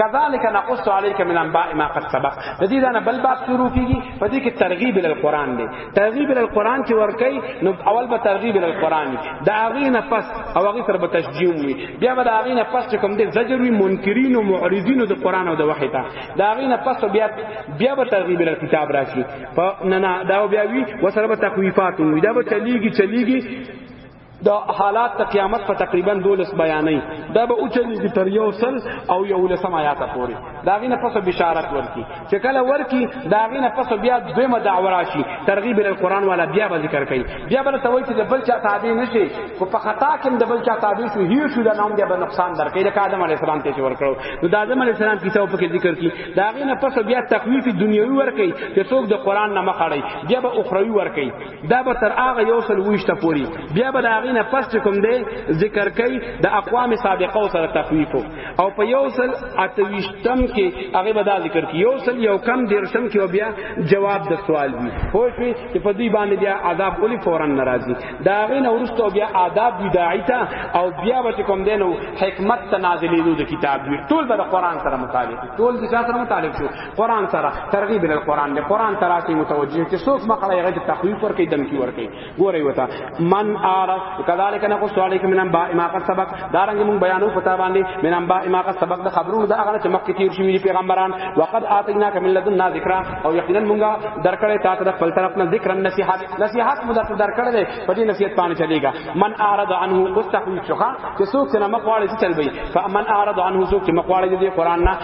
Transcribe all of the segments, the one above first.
كذلك نقص عليك من انباء ما قد سبق د دې دانه بل باب شروع کیږي په دې کې ترغیب ال قران دی ترغیب ال قران چې ورکي نو اول به ترغیب ال قران دا غینه پس او غی سره به تشجیع وي بیا به دا غینه پس چې کوم دې زجر وي منکرین او معرضین د قران او د وحی ته دا غینه پس بیا بیا به ترغیب ال کتاب راشي په نه نه دا بیا وی وسره به تخویفات وي دا به چلیږي چلیږي دا حالات ته قیامت په تقریبا 12 بیانې دا به اوچنی تر یو سل او یو لسم آیات پورې دا غینه پس بشارت ورکی چې کله ورکی دا غینه پس بیا دویمه دعوه راشي ترغیب ال قران والا بیا به ذکر کوي بیا به توي چې بل چا تابع نشي کو په خطا کې د بل چا تابع شو هیو شو دا نوم بیا به نقصان درکې د آدم علی السلام ته ور کړو نو د آدم علی السلام کیسه په کې ذکر کی دا غینه پس بیا تخویف دنیوي ورکی چې څوک د قران نه مخړی بیا به اخروی ورکی دا به تر هغه یو سل ویشته پوری بیا به د هغې نه پس چې کوم دی ذکر کوي د اقوام سابقه سره تخویف او په یو سل اته ویشتم کې هغه به دا ذکر کوي یو سل یو کم دیرشم کې بیا جواب د سوال وي خو شي چې په دې باندې بیا عذاب کولی فورا ناراضي دا هغې نه ورسته بیا آداب بداعی ته او بیا به کوم دی نو حکمت ته نازلې د کتاب وي ټول به قرآن سره متعلق ټول د سره متعلق شو قران سره ترغیب ال قران دی قران تراسی متوجه چې څوک مخړه یې غته تخویف ورکې دمکی ورکې ګورې وتا من ار کذالک نه قص علیک من انباء ما قد سبق دارنګ مون بیانو پتا باندې من انباء ما قد سبق د خبرونو دا هغه چې مخکې تیر شوی پیغمبران وقد اتینا کمن لدنا ذکر او یقینا مونږه درکړې تا ته خپل طرف نه ذکر نصیحت نصیحت مو درته درکړې ده په دې نصیحت باندې چلےګا من اعرض عنه قص تخویف شوخه چې څوک څنګه مخواړې چلوي فمن اعرض عنه څوک چې مخواړې دې قران نه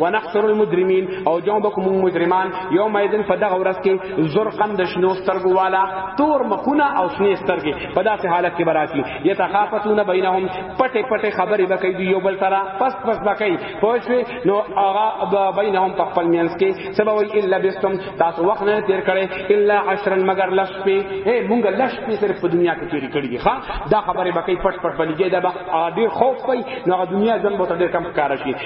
ونحصر المجرمین او جمع بکم مجرمان یوم ایدن په دغه ورځ کې زرقن د شنو سترګو والا تور مخونه او شنې سترګې په داسې حالت کې براشي یتخافتون بینهم پټه پټه خبرې وکړي دی یو بل سره پس پس وکړي پوښوي نو هغه بینهم په خپل مینس کې سبا وی الا بستم تاسو وخت نه تیر کړي الا عشرا مگر لش په اے مونږ لش په صرف په دنیا کې تیر کړي ښا دا خبرې وکړي پټ پټ بلګي دا به ډیر خوف پي نو دنیا ځم بوته ډیر کم کار شي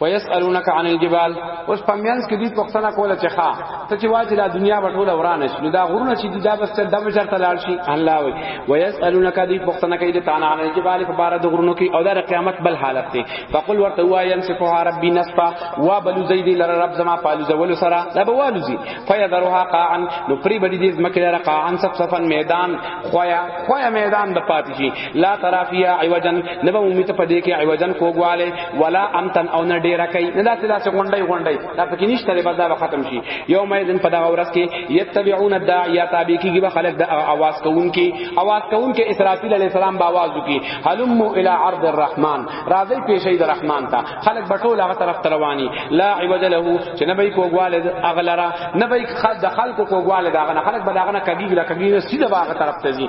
ويسالونك عن الجبال اوس پمینس کې دې پښتنه کوله چې ښا ته چې واځي لا دنیا بټوله ورانه شي دا غرونه چې دا بس ته دمه چرته لاړ شي الله وي ويسالونك دې پښتنه کوي دې تانا عن الجبال په بار د غرونو کې او د قیامت بل حالت دی فقل ورته وا ينسفها ربي نسفا وا بلو زيد لر رب زما پالو زول سرا دا به والو زي فيذرها قاعا نو پری بدی دې زمکه لر قاعا صف صفن میدان خویا خویا میدان د پاتې شي لا ترا فیا عوجن نبا امیت پدې کې عوجن کوګواله ولا امتن او نه ډیر کوي نه داسې داسې غونډي غونډي دا پکې نشته لري بس دا ختم شي یوم یذن پدا ورس کې یتبعون الداعی تابع کیږي به خلک د आवाज کوون کې आवाज کوون کې اسرافیل علی السلام با आवाज وکي حلم الی عرض الرحمن راځي پیشې د رحمان ته خلک بټول هغه طرف تروانی لا عوج له چې نبی کوګواله اغلرا نبی خد خلق کوګواله دا غنه خلک بلاغنه کبیږي لا کبیږي سیده باغ طرف ته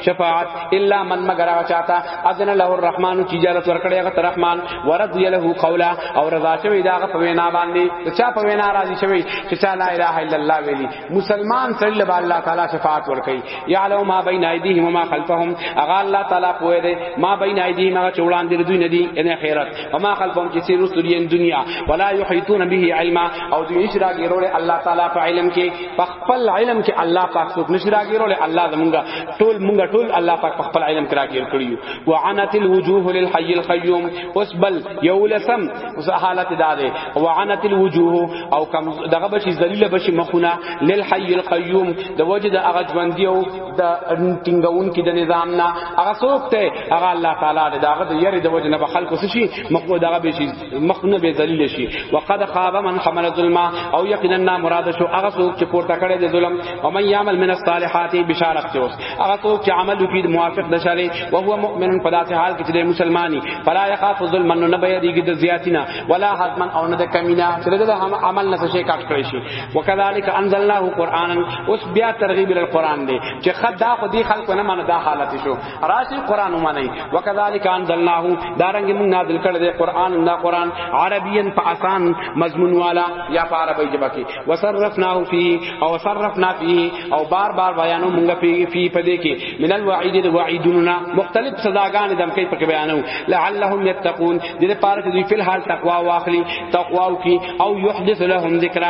شفاعت الا من مگر هغه چاته اذن له الرحمن چې اجازه ورکړي هغه الرحمن ورضي له قولا او رضا شوی دا هغه په وینا باندې چا په وینا راضي شوی چې چا لا اله الا الله ویلي مسلمان صلی الله الله تعالی شفاعت ورکړي يعلم ما بين ايديهم وما خلفهم هغه الله تعالی پوهه ده ما بين ايديهم هغه چولان دي دوی نه دي ان خیرت وما خلفهم چې سیر رسول دنیا ولا يحيطون به علما او دوی هیڅ راګیرول الله تعالی په علم کې خپل علم کې الله پاک څوک نشي راګیرول الله زمونږه ټول مونږه ټول الله پاک په خپل علم کې راګیر کړیو وعنت الوجوه للحي القيوم اوس بل یولسم حالت دا ده وعنت الوجوه او کم دغه بشي ذلیل بشي مخونه للحي القيوم د وجد هغه ژوندۍ او د ټینګون کې د نظام نه هغه څوک ته هغه الله تعالی دغه د یری د وجنه به خلق وسشي مخو دغه بشي مخونه به ذلیل شي وقد خاب من حمل ظلم او یقینا نا مراد شو هغه څوک چې پورته کړي د ظلم او من یعمل من الصالحات بشارت ته اوس هغه څوک چې عمل وکړي موافق د شری او هو مؤمن په داسې حال کې چې مسلمانی فلا یخاف ظلم نه به یریږي د زیاتینا ولا حتما او نه د کمینا چې د عمل نه شي کاټ کړی شي وکذالک انزلناه قرانا اوس بیا ترغیب ال قران دی چې خدا خو دی خلق نه منه دا حالت شو راشي قران ومني وکذالک انزلناه دارنګ موږ نازل کړ دې قران دا قران عربین په آسان مضمون والا یا په عربی ژبه کې وصرفناه فی او صرفنا فی او بار بار بیانو موږ فی فی پدې کې من الوعید الوعیدنا مختلف سزاګان دم کې په بیانو لعلهم یتقون دې لپاره چې دوی فل حال تقوا واخلي تقوا او کی او یحدث لهم ذکر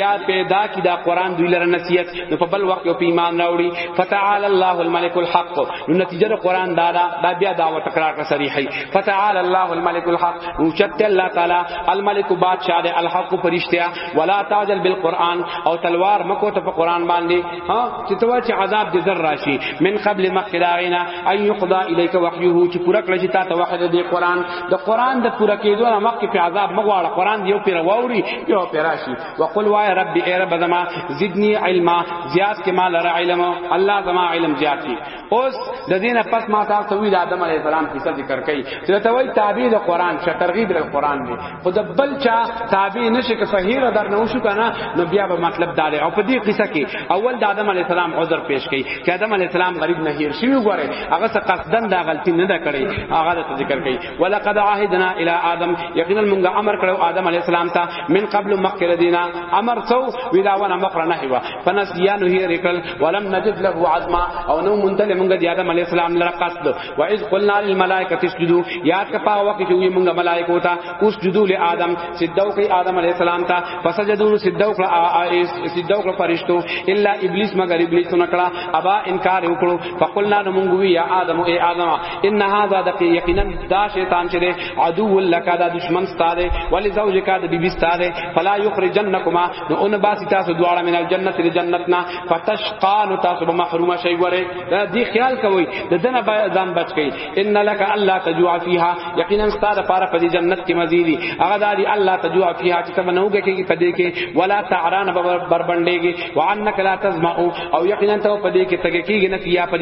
یا پیدا کی دا قران دوی لره نصیحت نو په بل وخت یو په ایمان راوړي فتعال الله الملك الحق نو نتیجه د قران دا دا, دا بیا دا و تکرار کړ صریحي فتعال الله الملك الحق او چت الله تعالی الملك بادشاہ دے الحق فرشتہ ولا تعجل بالقران او تلوار مکو ته په قران باندې ها چې تو چې عذاب دې ذر راشي من قبل مخلاغنا ان يقضى اليك وحيه چې پورا کړی چې تا ته وحی دې قران د قران د پورا کېدو نه مخکې په عذاب مغواړه قران یو پیر ووري یو پیراشي وقل وای رب ای رب زما زدنی علما زیاد کې مال را علم الله زما علم زیاد کی اوس د دین پس ما تاسو ته وی د آدم علی السلام کیسه ذکر کړي چې ته وای تعبیر د قران شه ترغیب د قران دی خود بل چا تعبیر نشه که فهیر در نه وشو کنه نو بیا به مطلب دار او په دې قصه کې اول د آدم علی السلام عذر پیش کړي چې آدم علی السلام غریب نه هیر شي وګوره هغه څه قصدن دا غلطی نه ده کړې هغه ته ذکر کړي ولقد عهدنا الى ادم یقینا موږ امر کړو ادم علی السلام ته من قبل مخکره دینا امر سو ودا ونه مخره نه هوا فنسیانو هی ریکل ولم نجد له عظما او نو منتل موږ دی ادم علی السلام لره قصد و اذ قلنا للملائکه اسجدوا یاد کا پاو وخت چې موږ ملائکه ته اسجدوا لآدم سجدو کوي ادم علی السلام ته فسجدوا سجدو کړه سجدو کړه فرشتو الا ابلیس مگر ابلیس نکړه ابا انکار وکړو فقلنا موږ وی یا ادم اے ادم ان هذا د یقینا دا شیطان چې عدو لک دا دشمن ستاره ولی زوجک د بیبی ستاره فلا یخرجنکما نو ان باسی تاسو دواړه من الجنت ل جنتنا فتشقان تاسو به محروم شي وره دی خیال کوي د دنه ځان بچ کی ان لک الله تجوع فیها یقینا ستاره پاره په جنت کې مزیدی هغه داری الله تجوع فیها چې تم نوګه کې په دې کې ولا تعران بربندېږي وانک لا تزمع او یقینا ته په دې کې تګ کېږي نه فیها په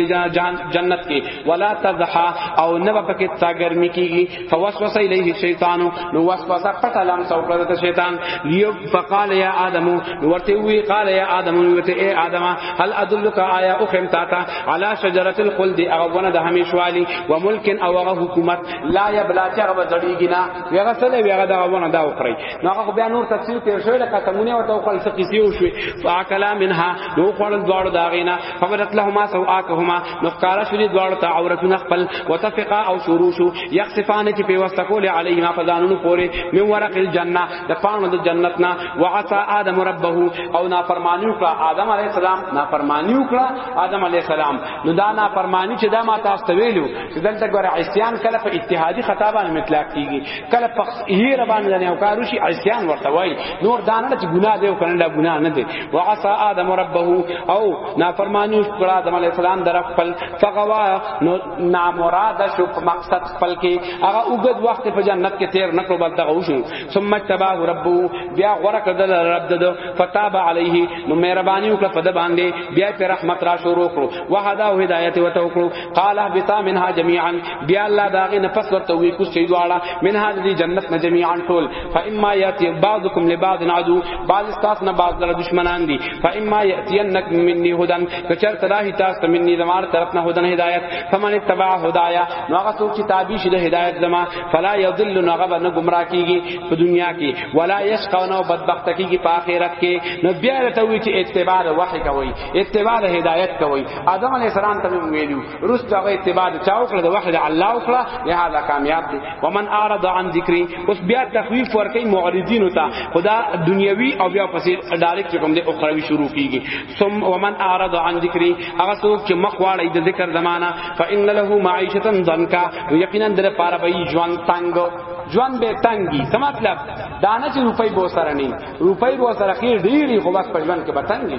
جنت کې ولا تزحا او نه پکې تا ګرمي کیږي فوسوسه الیه شیطان نو وسوسه پټه لام سو کړه ته شیطان لیو فقال یا ادم ورته وی قال یا ادم ورته اے ادم هل ادلک آیا او خم تاتا علی شجره الخلد اغونه د همیشوالی و ملک او غ حکومت لا یبلا چر و زړیږي نه ویغه سره ویغه دا غونه دا وکړي نو هغه بیا نور تفصیل تیر شوی لکه تمونه او تو خلص قصې وشوي فاکلا منها دو خړل دوړ داغینا فبرت لهما سوآتهما نو کارا شری دوړ ته عورتونه خپل وتفقا او شروع شو یخصفان چې په واسطه کول علیهما فزانونو پوره من ورق الجنه د پانو د جنت نا وعصى ادم ربه او نافرمانی وکړه ادم علی السلام نافرمانی وکړه ادم علی السلام نو دا نافرمانی چې دا ما تاسو ته ویلو چې دلته ګوره عصیان کله په اتحادی خطا باندې مطلق کیږي کله په هی ربان نه او کارو شي عصیان ورته وای نور دانه چې ګناه دی او کنه ګناه نه دی وعصى ادم ربه او نافرمانی کړه آدم علی السلام در خپل فغوا نو نامراد شو مقصد خپل کې هغه وګد وخت په جنت کې تیر نکړو بل دغه وشو ثم تباه رب بیا غره کړل رب دد فتاب علیه نو مهربانی وکړه په د باندې بیا په رحمت را شروع کړو وهدا هدایت وته وکړو قال اهبطا منها جميعا بیا الله داغه نفس ورته وی کو سیدواړه منها دی جنت نه جميعا ټول فاما یاتی بعضکم لبعض عدو بعض استاس نه بعض لره دشمنان دي فاما یاتینک منی هدن کچر تراهی تاسو منی زمار طرف نه هدن هدایت فمن تبع هدایا نو هغه څوک چې تابع شي د هدایت زما فلا یضل نو هغه نه گمراه کیږي په دنیا کې ولا یشقا نو بدبخت کیږي په آخرت کې نو بیا ته وی چې اتباع وحی کوي اتباع هدایت کوي ادم علی السلام ته ویلو رست هغه اتباع د چا وکړه د وحی د الله وکړه لہذا کامیاب دي ومن اعرض عن ذکری اوس بیا تخویف ورکې معرضین ته خدا دنیوي او بیا پسې ډایرکټ کوم دي اخروی شروع کیږي ثم ومن اعرض عن ذکری هغه څوک چې مخ واړی د ذکر زمانہ فان له معیشتا ضنکا یقینا در پاره به ژوند تنگ ژوند به تنګي څه مطلب دانه چې روپۍ بو سره نه روپۍ بو سره خیر ډیری خو بس په ژوند کې به تنګي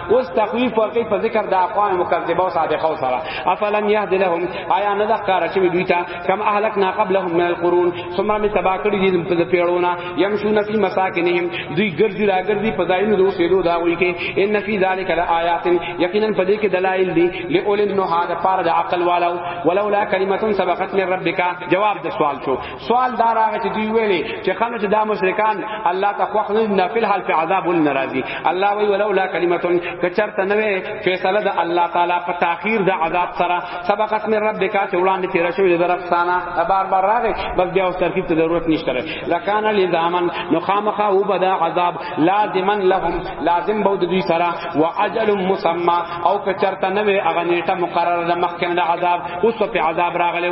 اوس تخویف ورکی په ذکر د اقوام مکذبه او صادقه او سره افلم یهد لهم آیا نه د کار شوی دوی ته کم اهلکنا قبلهم من القرون ثم من تبا کړی دي په پیړونه یمشون فی مساکنهم دوی ګرځي را ګرځي په ځایونو دوی سیدو دا وی کې ان فی ذلک لآیات یقینا په دې کې دلایل دي لئول النهاد پار د عقل والو ولولا کلمه سبقت من ربک جواب د سوال شو سوال دا راغی چې دوی ویلي چې خلک دا مشرکان الله ته خوښ نه نه په حال په عذاب ناراضي الله وی ولولا کلمه کچرته نه وي فیصله د الله تعالی په تاخير د عذاب سره سبقت من ربک چې وړاندې تیر شوی د رب ثانا بار بار راغی بس بیا اوس ترکیب ته ضرورت نشته لکان لزامن نو خامخا و بدا عذاب لازما لهم لازم بود دوی سره واجل مسمى او کچرته نه وي اغه نیټه مقرره د مخکنه عذاب اوس په عذاب راغلی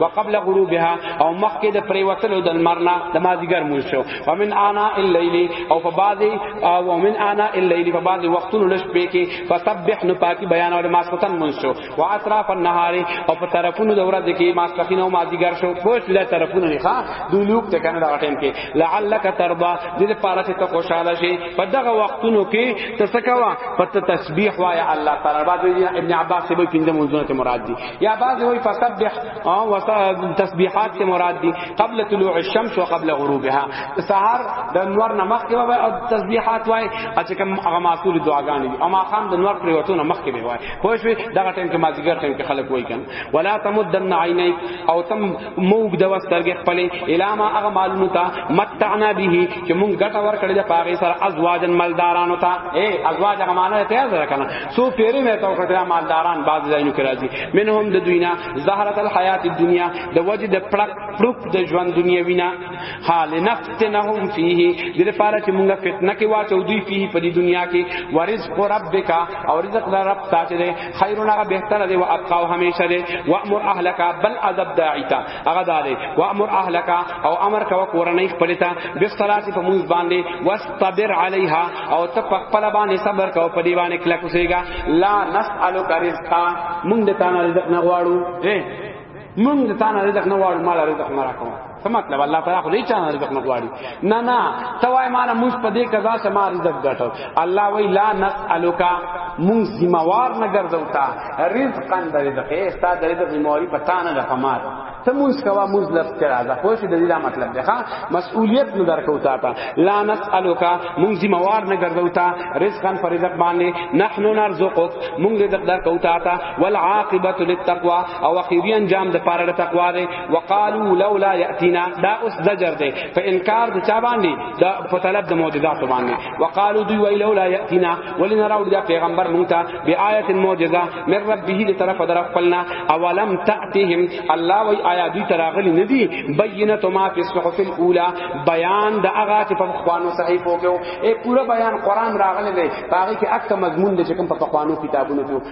وقبل غروبها او مخکې د پریوتلو د لمرنا د مازیګر مونږ شو ومن انا الليل او په بعضي او ومن انا الليل په بعضي وختونو لږ پې کې فسبح نو پاکي بیان او ماسوتن مونږ شو واطراف النهار او په طرفونو د ورځې کې ماسپخین او مازیګر شو پوښ له طرفونو نه ښا دولوک ته کنه دا ټیم کې لعلک ترضا دې لپاره چې ته خوشاله شې په دغه وختونو کې ته سکوا په تسبیح وای الله تعالی بعد ابن عباس به پنځه منځونه مراد دي یا بعض وی فسبح او تسبیحات سے مراد دی قبل طلوع الشمس وقبل غروبها سحر د انوار نمخ کې وای تسبیحات وای چې کوم هغه معقول دعاګانې دي اما خام د انوار پریوتو نمخ کې وای خو شوی دغه ټیم کې مازیګر ټیم کې خلک وای کن ولا تمدن عینیک او تم موږ د وسترګې خپلې الاما هغه مالونو ته متعنا به چې موږ ګټه ورکړې ده پاغه سره ازواجن مالدارانو ته اے ازواج هغه معنی ته ځر کنه سو پیری مې ته کړه مالداران باز ځایونو کې راځي منهم د دوینا زهرت الحیات الدنیا د وجه د پړک پړک د ژوند دنیا وینا حال نفتنهم فيه د لپاره چې موږ فتنه کې واچو دوی فيه په دې دنیا کې ورزق ربک او رزق رب ساتره خیرون هغه بهتره دی او ابقا او همیشه دی وامر اهلک بل ادب داعی تا هغه داله وامر اهلک او امر کوا کورنۍ خپل ته بالصلاه په موږ باندې واستبر علیها او ته په خپل باندې صبر کو په دیوانه کله کوسیګا لا نسالک رزقا موږ د تانه رزق نه غواړو مونږ د تانه رزق نه غواړو مال رزق نه راکوم څه مطلب الله تعالی خو دې چا رزق نه غواړي نه نه ته وای مانه موږ په دې قضا سره ما رزق ګټو الله وی لا نسالک مونږ ذمہ وار نه ګرځو تا رزقا د رزق یې ستا د رزق ذمہ واری پتا نه ده فمار ته مونږ کوا مونږ لفظ کرا ده خو دې دا مطلب ده مسئولیت نه درکو تا تا لا نسالک مونږ ذمہ وار نه ګرځو تا رزقا فرزق باندې نحنو نرزقک مونږ رزق درکو تا تا والعاقبت للتقوى او اخیری انجام د پاره د تقوا دی وقالو لولا یاتینا دا اوس زجر دی په انکار د چا باندې دا په طلب د معجزات باندې وقالو دوی وی لولا یاتینا ولنا راو د پیغمبر مونږ ته بیاات معجزه من ربه له طرف در خپلنا اولم تاتهم الله وی آیا دوی تراغلی ندی بینه ما فی الصحف الاولى بیان د اغا چې په خوانو صحیفو کې او پورا بیان قران راغلی دی باقي کې اکه مضمون د کوم په خوانو کتابونو کې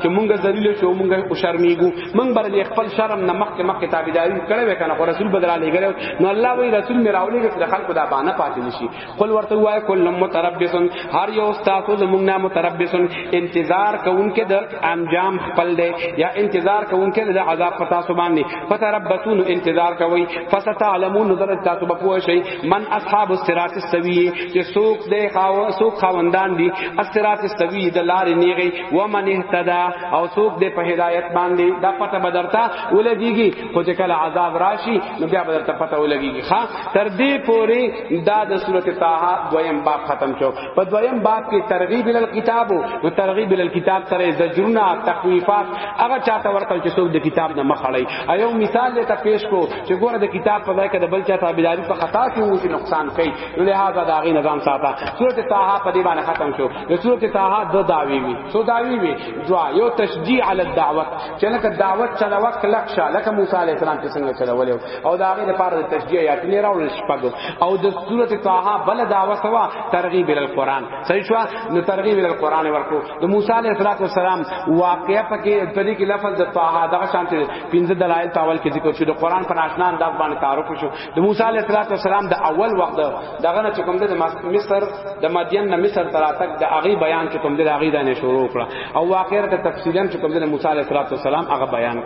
چې مونږه ذلیل شو مونږه او شرمېګو مونږ بر دې خپل شرم نه مخ کې مخ کې تابعداري کړې وې کنه خو رسول بدر علی ګره نو الله وی رسول مې راولې چې خلکو دا باندې پاتې نشي خپل ورته وای کل متربسن هر یو استاد زمونږ نه متربسن انتظار کوونکې در انجام خپل دی یا انتظار کوونکې د عذاب پتا سو باندې فتربسون انتظار کوي فستعلمون نظر تاسو به پوه شئ من اصحاب الصراط السوی چې سوق دې خاو سوق خاوندان دي الصراط السوی د لارې نیغي ومن اهتدى او سوق دې په هدایت باندې دا پته بدرتا ولګيږي خو چې کله عذاب راشي نو بیا بدرتا پته ولګيږي ها تر دې پوري دا د سورته طه دویم باب ختم شو په دویم باب کې ترغیب ال کتاب او ترغیب ال کتاب سره زجرنا تخویفات هغه چاته ورکل چې سوق د کتاب نه مخړی ایو مثال دې ته پیش کو چې ګوره د کتاب په ځای کې د بل چا تابعداري په خطا کې وو چې نقصان کوي لہذا دا غي نظام ساته سورته طه په دې باندې ختم شو د صورت طه دو داوی وی سو داوی وی دعا یو تشجیع علی الدعوت چې لکه دعوت چلا وخت لکشا لکه موسی علی السلام چې څنګه چلا ولې او دا غي لپاره د تشجیع یا تلې راول شپږ او د صورت طه بل دعوه سوا ترغیب ال قران صحیح شو نو ترغیب ال قران ورکو د موسی علی السلام واقعیا پکې په دې کې لفظ د طه دغه شان چې پنځه دلایل تاول کې ذکر شو د قران پر آشنا انداز باندې تعارف شو د موسی علیه السلام د اول وخت دغه نه کوم د مصر د مدین نه مصر تر اتک د اغي بیان کوم د اغي دانه شروع کړه او واقعا ته تفصیلا کوم د موسی علیه السلام هغه بیان